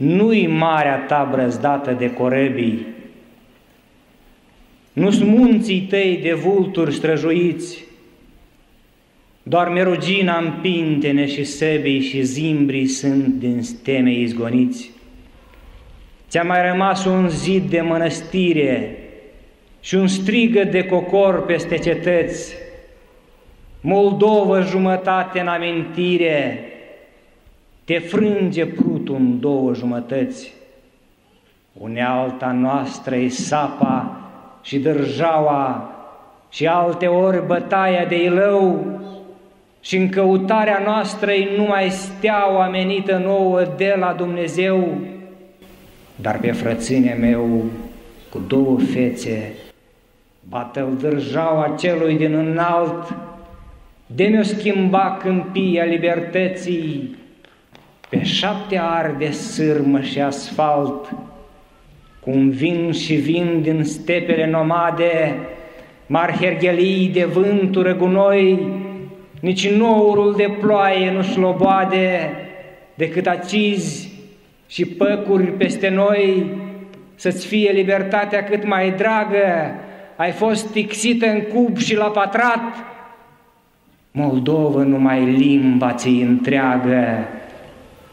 nu-i marea ta brăzdată de corebii, nu-s munții tăi de vulturi străjuiți, doar merugina în pintene și sebii și zimbrii sunt din steme izgoniți. Ți-a mai rămas un zid de mănăstire și un strigă de cocor peste cetăți, Moldovă jumătate în amintire, te frânge prutul în două jumătăți. Unealta noastră e sapa și dârjaua și alte ori bătaia de ilău și în căutarea noastră e numai steaua amenită nouă de la Dumnezeu. Dar pe frăține meu, cu două fețe, bată-l dârjaua celui din înalt, de mi-o schimba câmpia libertății, pe șapte ari de sârmă și asfalt, cum vin și vin din stepele nomade, marherghelii de vânturi gunoi, nici nourul de ploaie nu șloboade, decât acizi și păcuri peste noi, să-ți fie libertatea cât mai dragă, ai fost tixită în cub și la patrat, Moldovă numai limba ți întreagă,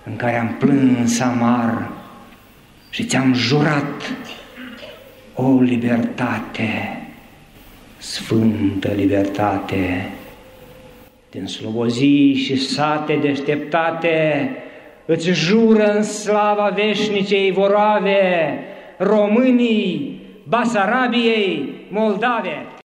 în care am plâns amar și ți-am jurat o libertate, sfântă libertate, din slobozii și sate deșteptate, îți jură în slava veșnicei vorave, românii, Basarabiei, Moldave.